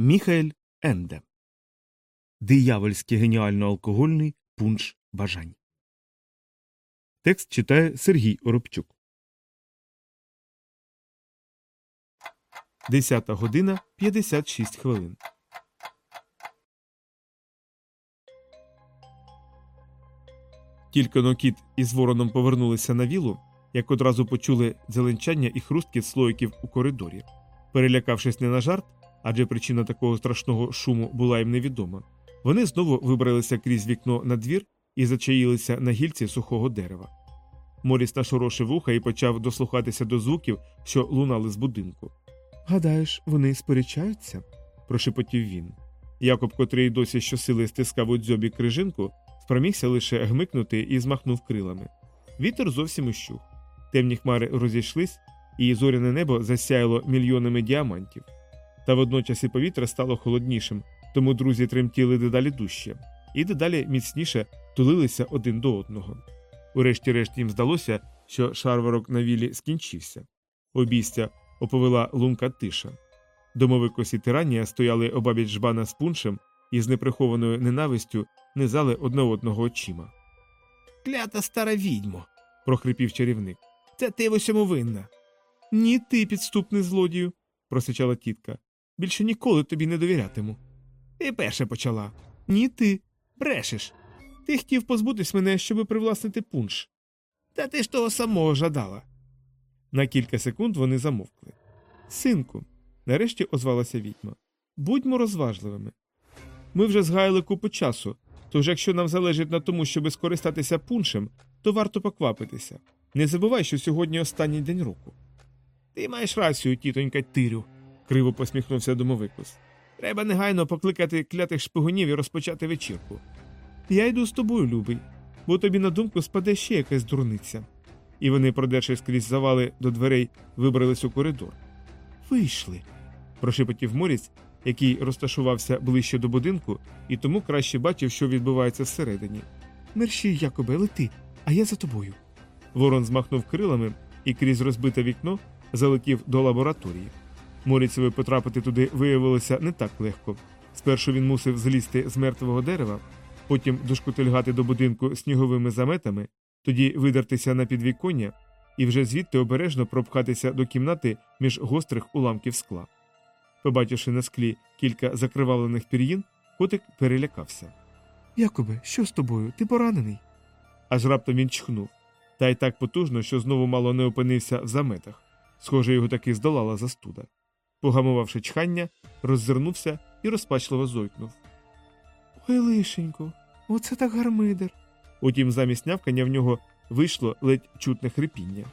Міхаель Енде Диявольський геніально алкогольний пунш бажань. Текст читає Сергій Оробчук. 10 година 56 хвилин. Тільки но кіт із вороном повернулися на вілу, як одразу почули зеленчання і хрусткіт слоїків у коридорі. Перелякавшись не на жарт, адже причина такого страшного шуму була їм невідома, вони знову вибралися крізь вікно на двір і зачаїлися на гільці сухого дерева. Моріс нашорошив вуха і почав дослухатися до звуків, що лунали з будинку. Гадаєш, вони сперечаються? прошепотів він. Якоб, котрий досі щосили стискав у дзьобі крижинку, спромігся лише гмикнути і змахнув крилами. Вітер зовсім ущух. Темні хмари розійшлись, і зоряне небо засяяло мільйонами діамантів. Та водночас і повітря стало холоднішим, тому друзі тремтіли дедалі дужче, і дедалі міцніше тулилися один до одного. Урешті-решт їм здалося, що шарварок на вілі скінчився. Обійстя оповела лунка тиша. Домовикось і тиранія стояли обабіч жбана з пуншем і з неприхованою ненавистю низали одне одного очима. Клята стара відьмо, прохрипів чарівник. це ти в усьому винна. Ні, ти, підступний злодію, просичала тітка. Більше ніколи тобі не довірятиму. Ти перше почала. Ні, ти. Брешеш. Ти хотів позбутись мене, щоби привласнити пунш. Та ти ж того самого жадала. На кілька секунд вони замовкли. Синку, нарешті озвалася відьма. Будьмо розважливими. Ми вже згаяли купу часу, тож якщо нам залежить на тому, щоби скористатися пуншем, то варто поквапитися. Не забувай, що сьогодні останній день року. Ти маєш рацію, тітонька Тирю, криво посміхнувся домовикус. Треба негайно покликати клятих шпигунів і розпочати вечірку. Я йду з тобою, любий, бо тобі на думку спаде ще якась дурниця. І вони, продершись крізь завали до дверей, вибрались у коридор. Вийшли. прошепотів Моріць, який розташувався ближче до будинку і тому краще бачив, що відбувається всередині. Мерщій, Якобе, лети, а я за тобою. Ворон змахнув крилами і крізь розбите вікно залетів до лабораторії. Моріцеві потрапити туди виявилося не так легко. Спершу він мусив злізти з мертвого дерева, потім дошкутильгати до будинку сніговими заметами, тоді видертися на підвіконня і вже звідти обережно пропхатися до кімнати між гострих уламків скла. Побачивши на склі кілька закривавлених пір'їн, котик перелякався. Якобе, що з тобою? Ти поранений? Аж раптом він чхнув, та й так потужно, що знову мало не опинився в заметах. Схоже, його таки здолала застуда. Погамувавши чхання, роззирнувся і розпачливо зойкнув. Ой, лишенько, оце так гармидер. Утім, замість нявкання в нього вийшло ледь чутне хрипіння.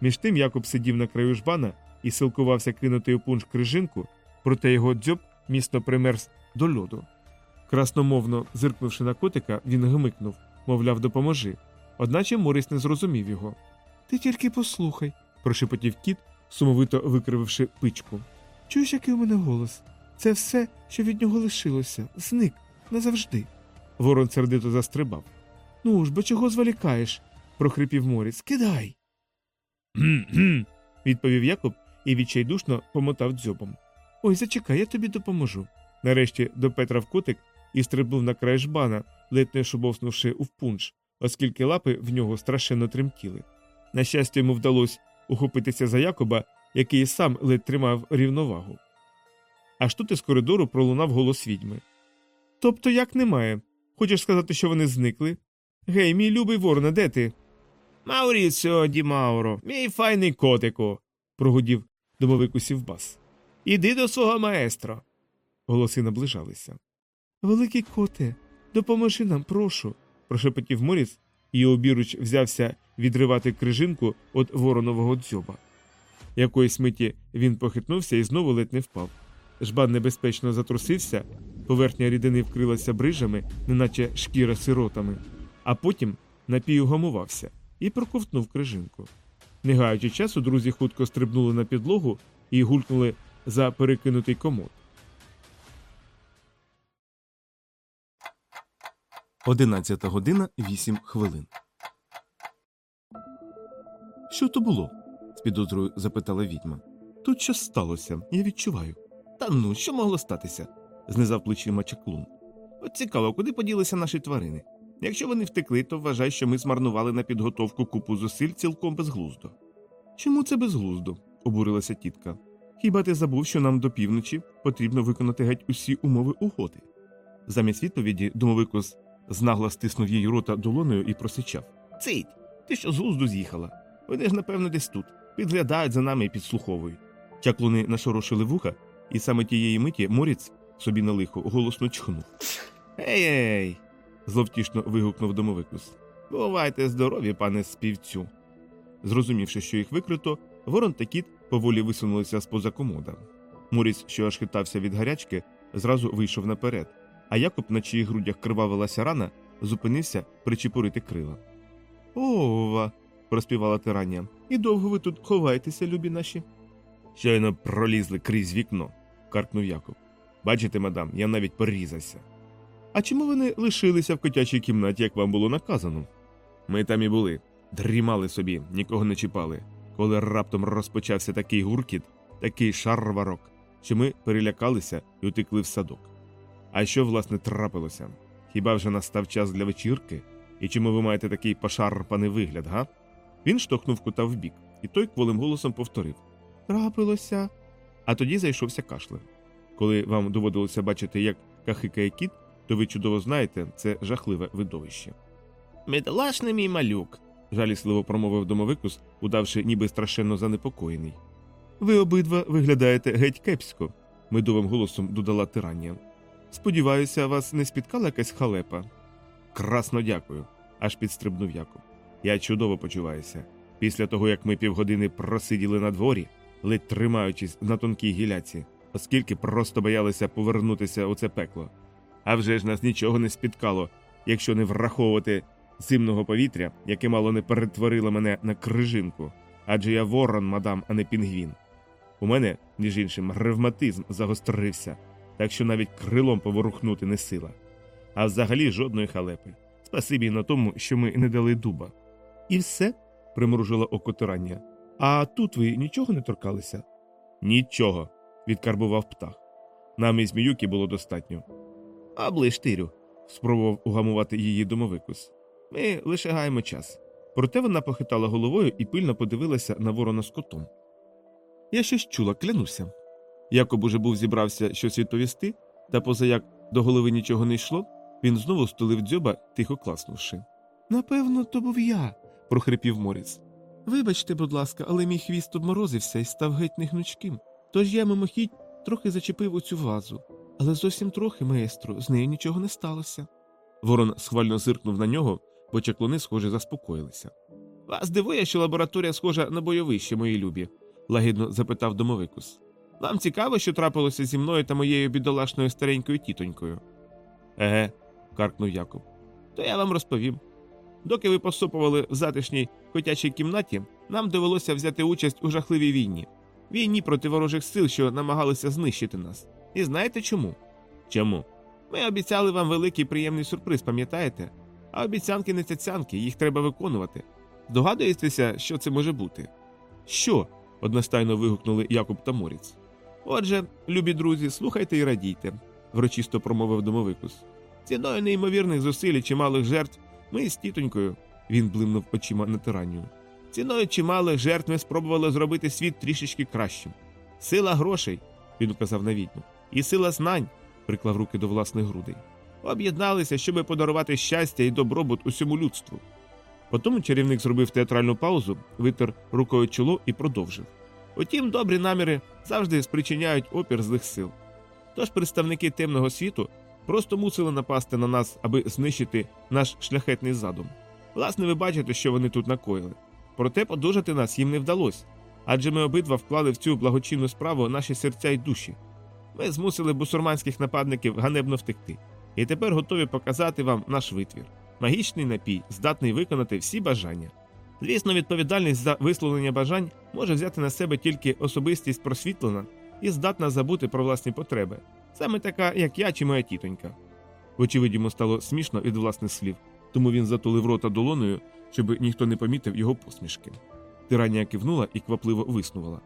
Між тим Якоб сидів на краю жбана і силкувався кинути у пунш крижинку, проте його дзьоб міцно примерз до льоду. Красномовно зиркнувши на котика, він гмикнув, мовляв, допоможи. Одначе Морис не зрозумів його. Ти тільки послухай, прошепотів кіт, сумовито викрививши пичку. Чуєш, який у мене голос? Це все, що від нього лишилося, зник назавжди. Ворон сердито застрибав. Ну ж, бо чого зволікаєш? прохрипів Моріс. Кидай. Гм-гм, відповів Якоб і відчайдушно помотав дзьобом. Ой, зачекай, я тобі допоможу. Нарешті допетрав котик і стрибнув на край жбана, ледь не шубовснувши у пунш, оскільки лапи в нього страшенно тремтіли. На щастя, йому вдалося ухопитися за Якоба, який сам ледь тримав рівновагу. Аж тут із коридору пролунав голос відьми. Тобто як немає? Хочеш сказати, що вони зникли? Гей, мій любий ворона, де ти? Мауріціо Ді Мауро, мій файний котику, прогудів домовикусів бас. Іди до свого маестро. Голоси наближалися. Великий коте, допоможи нам, прошу, прошепотів Моріс, і обіруч взявся відривати крижинку від воронового дзьоба. Якоїсь миті він похитнувся і знову ледь не впав. Жбан небезпечно затрусився, поверхня рідини вкрилася брижами, неначе шкіра сиротами, а потім напівгамувався і проковтнув крижинку. Не гаючи часу, друзі хутко стрибнули на підлогу і гулькнули за перекинутий комод. Одинадцята година вісім хвилин. Що то було? з підозрою запитала відьма. Тут щось сталося, я відчуваю. Та ну, що могло статися? знизав плечима чаклун. От цікаво, куди поділися наші тварини. Якщо вони втекли, то вважай, що ми змарнували на підготовку купу зусиль цілком безглуздо. Чому це безглуздо? обурилася тітка. Хіба ти забув, що нам до півночі потрібно виконати геть усі умови угоди? Замість відповіді домовикос знагла стиснув їй рота долоною і просичав Цить, ти що з глузду з'їхала? Вони ж, напевно, десь тут, підглядають за нами і підслуховують. Чаклуни нашорошили вуха, і саме тієї миті моріць собі на лихо голосно чхнув. Ей ей. зловтішно вигукнув домовикус. Бувайте здорові, пане співцю. Зрозумівши, що їх викрито, ворон та кіт поволі висунулися з поза комода. Моріць, що аж хитався від гарячки, зразу вийшов наперед, а Якоб, на чиїх грудях кривавилася рана, зупинився причепурити крила. Ова. Проспівала тирання. І довго ви тут ховаєтеся, любі наші? Щойно пролізли крізь вікно, каркнув Якоб. Бачите, мадам, я навіть порізався. А чому ви не лишилися в котячій кімнаті, як вам було наказано? Ми там і були, дрімали собі, нікого не чіпали, коли раптом розпочався такий гуркіт, такий шарварок, що ми перелякалися і утекли в садок. А що, власне, трапилося? Хіба вже настав час для вечірки? І чому ви маєте такий пошарпаний вигляд, га? Він штовхнув кота вбік, і той кволим голосом повторив Трапилося. А тоді зайшовся кашлем. Коли вам доводилося бачити, як кахикає кіт, то ви чудово знаєте, це жахливе видовище. Медлашний мій малюк, жалісливо промовив домовикус, удавши, ніби страшенно занепокоєний. Ви обидва виглядаєте геть кепсько, медовим голосом додала тирання. Сподіваюся, вас не спіткала якась халепа. Красно дякую, аж підстрибнув Якоб. Я чудово почуваюся. Після того, як ми півгодини просиділи на дворі, ледь тримаючись на тонкій гіляці, оскільки просто боялися повернутися у це пекло. А вже ж нас нічого не спіткало, якщо не враховувати зимного повітря, яке мало не перетворило мене на крижинку, адже я ворон, мадам, а не пінгвін. У мене, між іншим, ревматизм загострився, так що навіть крилом поворухнути не сила. А взагалі жодної халепи. Спасибі на тому, що ми не дали дуба. І все? примружило око тирання. А тут ви нічого не торкалися? Нічого, відкарбував птах. Нам і зміюки було достатньо. А блиштирю, спробував угамувати її домовикус. Ми лише гаємо час. Проте вона похитала головою і пильно подивилася на ворона з котом. Я щось чула, клянуся. Якоб уже був зібрався щось відповісти, та поза як до голови нічого не йшло, він знову стулив дзьоба, тихо класнувши. Напевно, то був я, прохрипів Моріц. Вибачте, будь ласка, але мій хвіст обморозився і став геть негнучким. Тож я мимохідь трохи зачепив оцю вазу, але зовсім трохи, маестро, з нею нічого не сталося. Ворон схвально зиркнув на нього, бо чаклуни, схоже, заспокоїлися. Вас дивує, що лабораторія схожа на бойовище, мої любі? лагідно запитав домовикус. Вам цікаво, що трапилося зі мною та моєю бідолашною старенькою тітонькою? Еге, каркнув Якоб. То я вам розповім. Доки ви посопували в затишній котячій кімнаті, нам довелося взяти участь у жахливій війні, війні проти ворожих сил, що намагалися знищити нас. І знаєте чому? Чому? Ми обіцяли вам великий приємний сюрприз, пам'ятаєте? А обіцянки не цяцянки, їх треба виконувати. Здогадуєтеся, що це може бути? Що? одностайно вигукнули Якуб та Моріц. Отже, любі друзі, слухайте і радійте, врочисто промовив домовикус. Ціною неймовірних зусиль і чималих жертв ми з тітонькою, він блимнув очима на тиранню. Ціною чималих жертв ми спробували зробити світ трішечки кращим. Сила грошей, він указав на відьму, і сила знань, приклав руки до власних грудей. Об'єдналися, щоб подарувати щастя і добробут усьому людству. Потім чарівник зробив театральну паузу, витер рукою чоло і продовжив. Утім, добрі наміри завжди спричиняють опір злих сил. Тож представники темного світу просто мусили напасти на нас, аби знищити наш шляхетний задум. Власне, ви бачите, що вони тут накоїли. Проте подужати нас їм не вдалося, адже ми обидва вклали в цю благочинну справу наші серця й душі. Ми змусили бусурманських нападників ганебно втекти, і тепер готові показати вам наш витвір. Магічний напій, здатний виконати всі бажання. Звісно, відповідальність за висловлення бажань може взяти на себе тільки особистість просвітлена і здатна забути про власні потреби, саме така, як я чи моя тітонька. Вочевидь, йому стало смішно від власних слів, тому він затулив рота долоною, щоб ніхто не помітив його посмішки. Тирання кивнула і квапливо виснувала.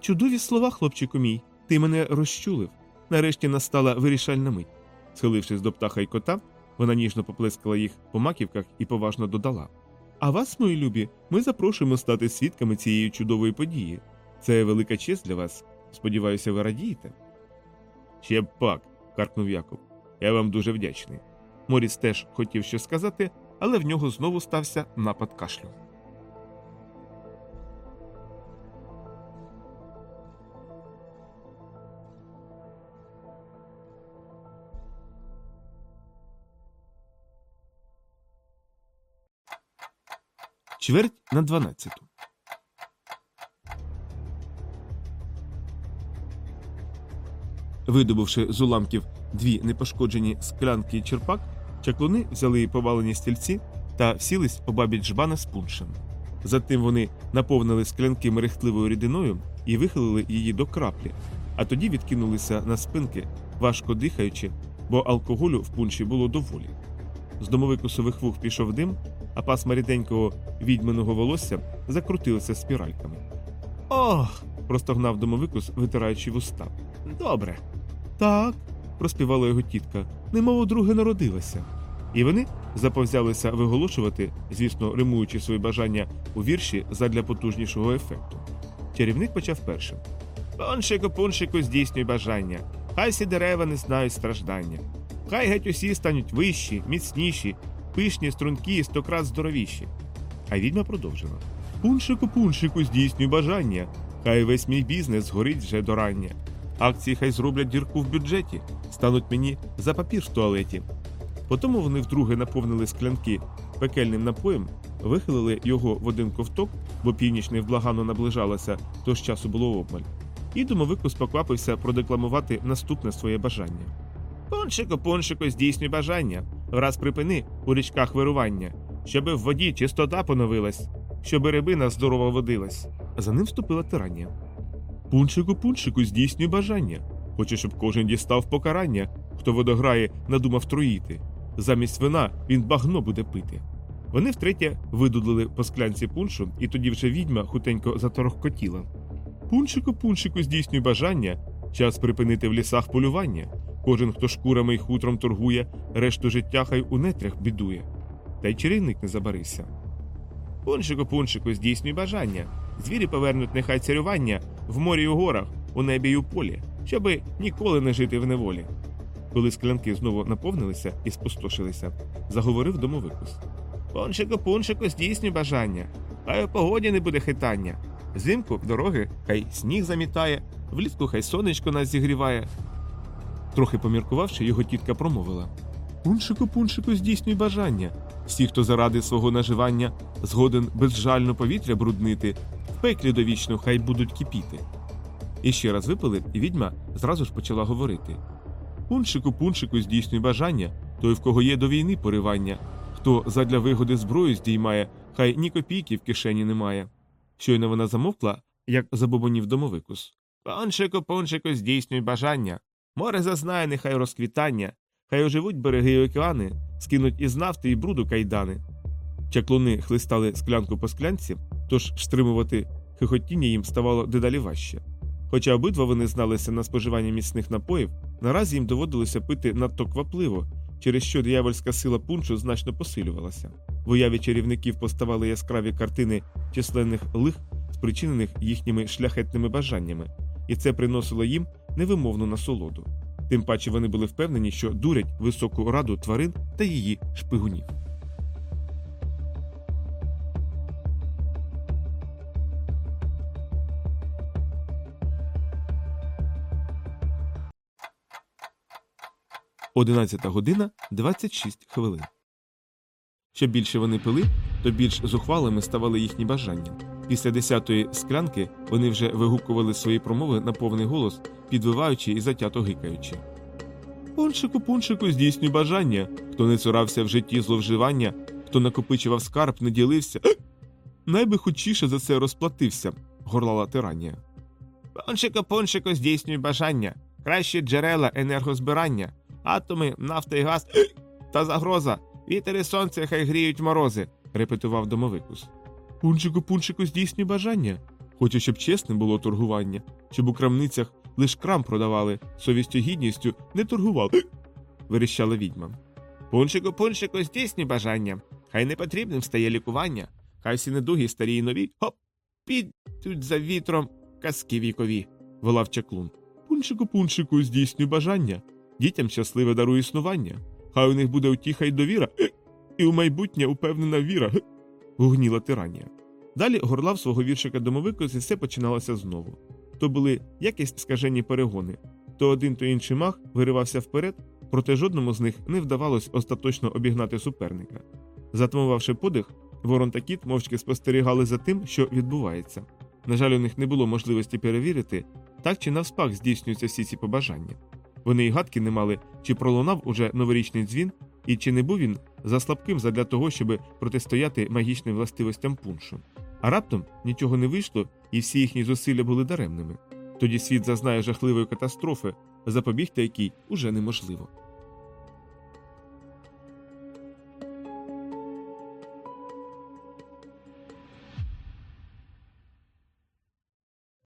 Чудові слова, хлопчику мій, Ти мене розчулив. Нарешті настала вирішальна мить. Схилившись до птаха й кота, вона ніжно поплескала їх по маківках і поважно додала. А вас, мої любі, ми запрошуємо стати свідками цієї чудової події. Це велика честь для вас. Сподіваюся, ви радієте. Ще б пак, каркнув Яков. Я вам дуже вдячний. Моріс теж хотів щось сказати, але в нього знову стався напад кашлю. Чверть на дванадцяту. Видобувши з уламків дві непошкоджені склянки черпак, чаклуни взяли повалені стільці та всілись обабіч жбана з пуншем. Затим вони наповнили склянки мерехтливою рідиною і вихилили її до краплі, а тоді відкинулися на спинки, важко дихаючи, бо алкоголю в пунші було доволі. З домовикусових вух пішов дим, а пасма ріденького відьминого волосся закрутилися спіральками. Ох. простогнав домовикус, витираючи вуста. Добре. Так, проспівала його тітка, немов друге народилася. І вони заповзялися виголошувати, звісно, римуючи свої бажання у вірші задля потужнішого ефекту. Чарівник почав першим. Поншику, пуншику, здійснюй бажання. Хай всі дерева не знають страждання. Хай геть усі стануть вищі, міцніші, пишні, стрункі і стократ здоровіші. А відьма продовжила. Пуншику, пуншику, здійснюй бажання. Хай весь мій бізнес згорить вже до рання. Акції хай зроблять дірку в бюджеті, стануть мені за папір в туалеті. Потому вони вдруге наповнили склянки пекельним напоєм, вихилили його в один ковток, бо північ невблаганно наближалася, тож часу було обмаль. І домовикус поквапився продекламувати наступне своє бажання. Поншику, поншику, здійснюй бажання, враз припини у річках вирування, щоби в воді чистота поновилась, щоби рибина здорово водилась. За ним вступила тирання. Пунчику, пунчику, здійснюй бажання. Хоче, щоб кожен дістав покарання, хто водограє, надумав троїти. Замість вина він багно буде пити. Вони втретє видудлили по склянці пуншу, і тоді вже відьма хутенько заторохкотіла. Пунчику, пунчику, здійснюй бажання, час припинити в лісах полювання. Кожен, хто шкурами й хутром торгує, решту життя хай у нетрях бідує. Та й чарівник не забарився. Пунчику, пунчику, здійснюй бажання. Звірі повернуть нехай царювання в морі й у горах, у небі й у полі, щоби ніколи не жити в неволі. Коли склянки знову наповнилися і спустошилися, заговорив домовикус. Пончику, пунчику, здійснюй бажання. Хай у погоді не буде хитання. Взимку дороги хай сніг замітає, влітку хай сонечко нас зігріває. Трохи поміркувавши, його тітка промовила Пунчику, пунчику, здійснюй бажання. Всі, хто заради свого наживання згоден безжально повітря бруднити, пеклі довічно хай будуть кипіти. І ще раз випили, і відьма зразу ж почала говорити Пунчику, пунчику, здійснюй бажання, той, в кого є до війни поривання, хто задля вигоди зброю здіймає, хай ні копійки в кишені немає. Щойно вона замовкла, як забобонів домовикус. Пончику, пончику, здійснюй бажання. Море зазнає, нехай розквітання, хай оживуть береги й океани, скинуть із нафти і бруду кайдани. Чаклуни хлистали склянку по склянці, тож стримувати хихотіння їм ставало дедалі важче. Хоча обидва вони зналися на споживання міцних напоїв, наразі їм доводилося пити надто квапливо, через що диявольська сила пунчу значно посилювалася. В уяві чарівників поставали яскраві картини численних лих, спричинених їхніми шляхетними бажаннями, і це приносило їм невимовну насолоду. Тим паче вони були впевнені, що дурять високу раду тварин та її шпигунів. Одинадцята година 26 хвилин. Що більше вони пили, то більш зухвалими ставали їхні бажання. Після десятої склянки вони вже вигукували свої промови на повний голос, підвиваючи і затято гикаючи. Пунчику, пунчику, здійснюй бажання. Хто не цурався в житті зловживання, хто накопичував скарб, не ділився. Найби хутчіше за це розплатився, горлала тиранія. Пончику, пончику, здійснюй бажання. Кращі джерела енергозбирання, атоми, нафта і газ та загроза. Вітер і сонце хай гріють морози, репетував домовикус. Пунчику, пунчику, здійснюй бажання. Хочу, щоб чесним було торгування, щоб у крамницях лиш крам продавали, совістю гідністю не торгували. верещала відьма. Пуншику, пуншику, здійснюй бажання. Хай не потрібним стає лікування. Хай всі недуги старі й нові. Хоп, підуть за вітром казки вікові. волав чаклун. Пуншику, пуншику, здійснюй бажання. Дітям щасливе дарує існування. Хай у них буде утіха й довіра, і у майбутнє упевнена віра. гугніла тиранія. Далі горлав свого віршика домовикось і все починалося знову. То були якісь скажені перегони. То один, то інший мах виривався вперед, проте жодному з них не вдавалось остаточно обігнати суперника. Затмувавши подих, ворон та кіт мовчки спостерігали за тим, що відбувається. На жаль, у них не було можливості перевірити, так чи навспак здійснюються всі ці побажання. Вони й гадки не мали, чи пролунав уже новорічний дзвін, і чи не був він за слабким задля того, щоб протистояти магічним властивостям пуншу. А раптом нічого не вийшло, і всі їхні зусилля були даремними. Тоді світ зазнає жахливої катастрофи, запобігти якій уже неможливо.